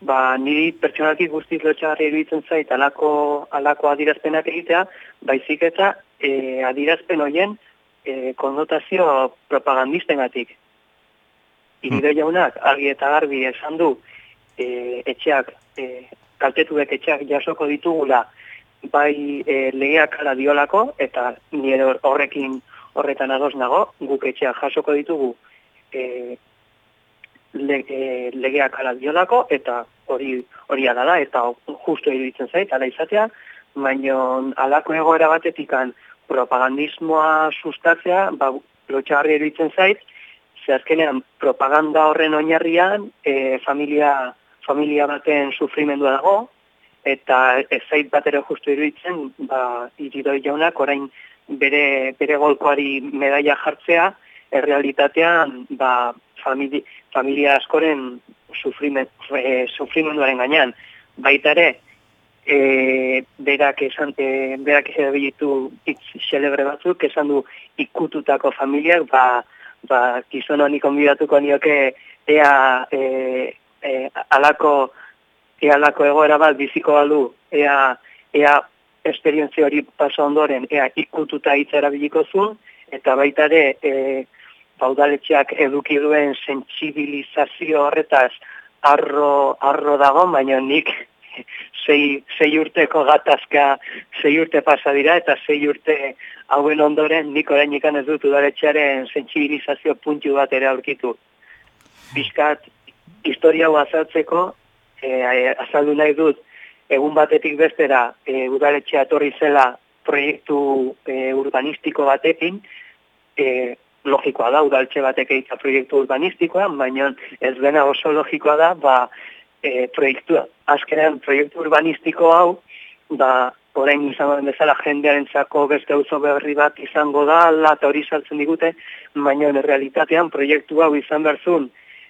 ba, niri pertsonalki guztiz lotxagarri iruditzen zait alako, alako adirazpenak egitea, baizik eta e, adirazpen hoien e, konnotazio propagandistengatik. Irido jaunak, argi eta garbi esan du, e, etxeak, e, kaltetuek etxeak jasoko ditugula, bai e, legeak ala diolako, eta nire horrekin horretan ados nago, guk etxeak jasoko ditugu e, lege, legeak ala diolako, eta hori hori ala da, eta justu iruditzen zait, ala izatea, baina alako egoera batetikan propagandismoa sustatzea, ba, lotxarri iruditzen zait, ze azkenean propaganda horren oinarrian e, familia, familia baten sufrimendua dago, eta ez zait bat ere justu iruditzen, ba, iridoi jaunak orain bere, bere golkoari medaia jartzea, errealitatean ba, famili, familia askoren sufrimen, e, sufrimenduaren gainean. Baita ere, e, berak esan, e, berak esan bilitu xelebre batzuk, esan du ikututako familiak, ba, ba, gizon honi konbidatuko nioke ea e, e, alako, ea alako egoera bat biziko balu, ea, ea esperientzia hori paso ondoren, ea ikututa hitz erabiliko zuen, eta baita ere, e, baudaletxeak eduki duen sentsibilizazio horretaz arro, arro dago, baina nik sei, sei urteko gatazka sei urte pasa dira, eta sei urte hauen ondoren nik orain ikan ez dut udaletxearen sentsibilizazio puntu bat ere aurkitu. Bizkat, historia azaltzeko, e, azaldu nahi dut, egun batetik bestera e, udaletxea etorri zela proiektu e, urbanistiko batekin, e, logikoa da, udaltxe batek egitea proiektu urbanistikoa, baina ez dena oso logikoa da, ba, e, proiektu, azkenean proiektu urbanistiko hau, ba, orain izan bezala jendearen zako beste auzo berri bat izango da, ala eta hori saltzen digute, baina realitatean proiektu hau izan berzun,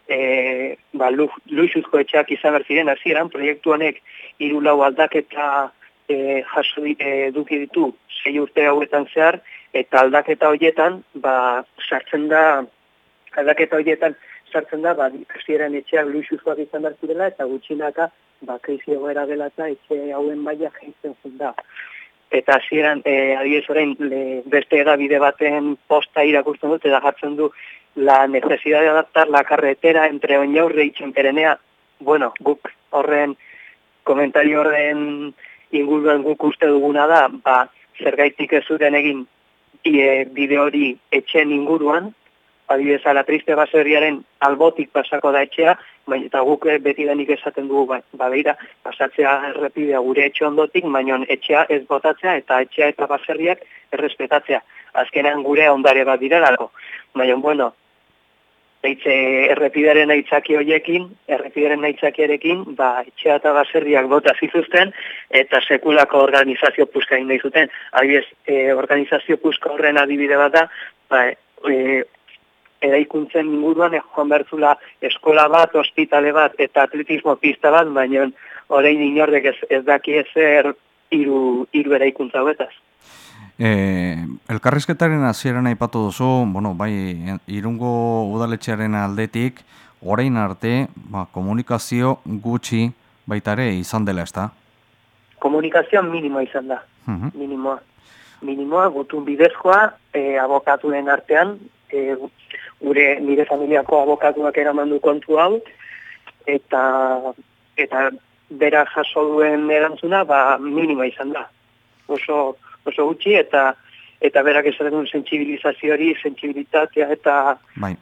e, ba, luxuzko etxeak izan berziren hasieran proiektu honek hiru lau aldaketa e, jaso e, duki ditu sei urte hauetan zehar eta aldaketa hoietan ba sartzen da aldaketa hoietan sartzen da ba hasieran etxeak luxuzkoak izan berzirela eta gutxinaka ba krisi egoera dela eta etxe hauen baia jaisten zen da. Eta hasieran e, adiez orain beste edabide baten posta irakurtzen dut eta jartzen du la necesidad de adaptar la carretera entre Oñaurre y Txemperenea, bueno, guk horren komentario horren inguruan guk uste duguna da, ba, zergaitik ez zuten egin e, bide hori etxen inguruan, adibidez ala triste baserriaren albotik pasako da etxea, baina eta guk beti denik esaten dugu, ba, ba pasatzea errepidea gure etxe ondotik, baina etxea ez botatzea eta etxea eta baserriak errespetatzea. Azkenean gure ondare bat direlako. Baina, bueno, Eitze errepidaren aitzaki hoiekin, errepidaren aitzakiarekin, ba, etxea eta baserriak bota zituzten, eta sekulako organizazio puska egin zuten. Adibidez, e, organizazio puska horren adibide bat da, ba, e, eraikuntzen inguruan, e, joan bertzula eskola bat, ospitale bat, eta atletismo pista bat, baina orain inordek ez, ez daki ezer iru, iru eraikuntza huetaz. E, elkarrizketaren hasieran aipatu duzu, bueno, bai, irungo udaletxearen aldetik, orain arte, ba, komunikazio gutxi baitare izan dela, ez da? Komunikazioa minimoa izan da, uh minimoa. Minimoa, gutun bidezkoa, e, abokatuen artean, e, gure nire familiako abokatuak eraman du kontu hau, eta, eta bera jaso duen erantzuna, ba, minimoa izan da. Oso, oso gutxi eta eta berak esaten duen sentsibilizazio hori, sentsibilitatea eta bai.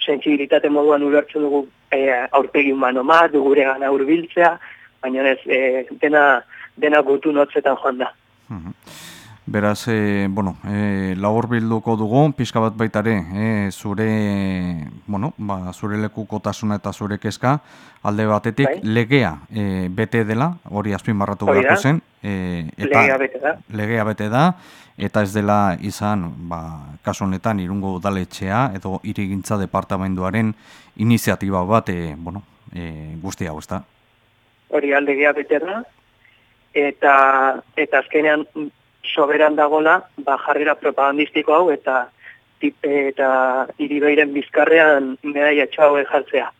sentsibilitate moduan ulertzen dugu e, aurpegi humano bat, gure gana urbiltzea, baina ez e, dena, dena gutu notzetan joan da. Mhm. Beraz, e, bueno, e, labor bilduko dugu, pixka bat baitare, e, zure, bueno, ba, zure lekukotasuna eta zure kezka, alde batetik, bai. legea e, bete dela, hori azpin barratu beharko zen. E, eta, legea bete da. Legea bete da, eta ez dela izan, ba, kasu honetan, irungo udaletxea, edo irigintza departamenduaren iniziatiba bat, e, bueno, e, guzti hau, ez da? Hori aldegea bete da, eta, eta azkenean soberan dagola, ba, jarrera propagandistiko hau, eta tipe eta iribeiren bizkarrean medaia txau jartzea.